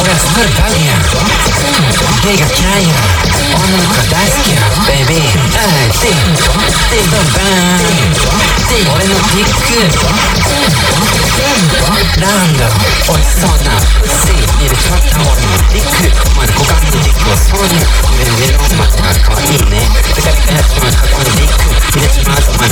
俺すごいバグやん手がキャイア女の子が大好きやんベイビーあいティンティンバンバン俺のビッグランドおいしそうな C 見る。ちょっと俺のビッグお前の股間のビッグをそうに見る。見る。お前かわいいねベタベタやってかっこいいッグ見れちまうお前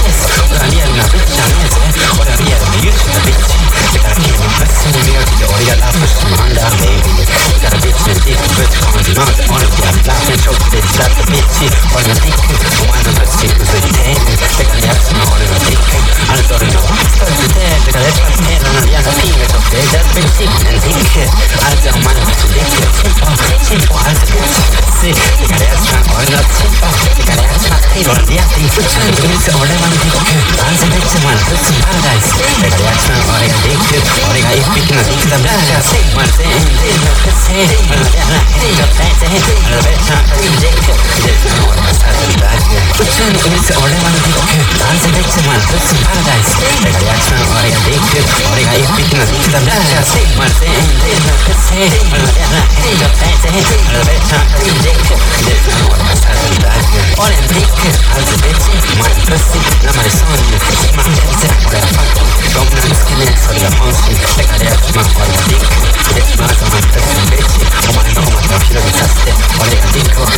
俺はの地獄男性できてもらうパラダイス俺がビッグ俺が一匹のザブラジャーシーマルセンデーのクセー俺のやらヘイドペーセー俺のベッタークリジックデスの俺のサズンダー俺のビッグアズベチマイプシ生でそうにしてしまってぜ俺はファッキーゴムなんつけねえそれが本心だからやつま俺のビッグデスのアズマンとかのベチお前のお股を広げさせて俺がビッグを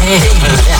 Hey, hey, hey.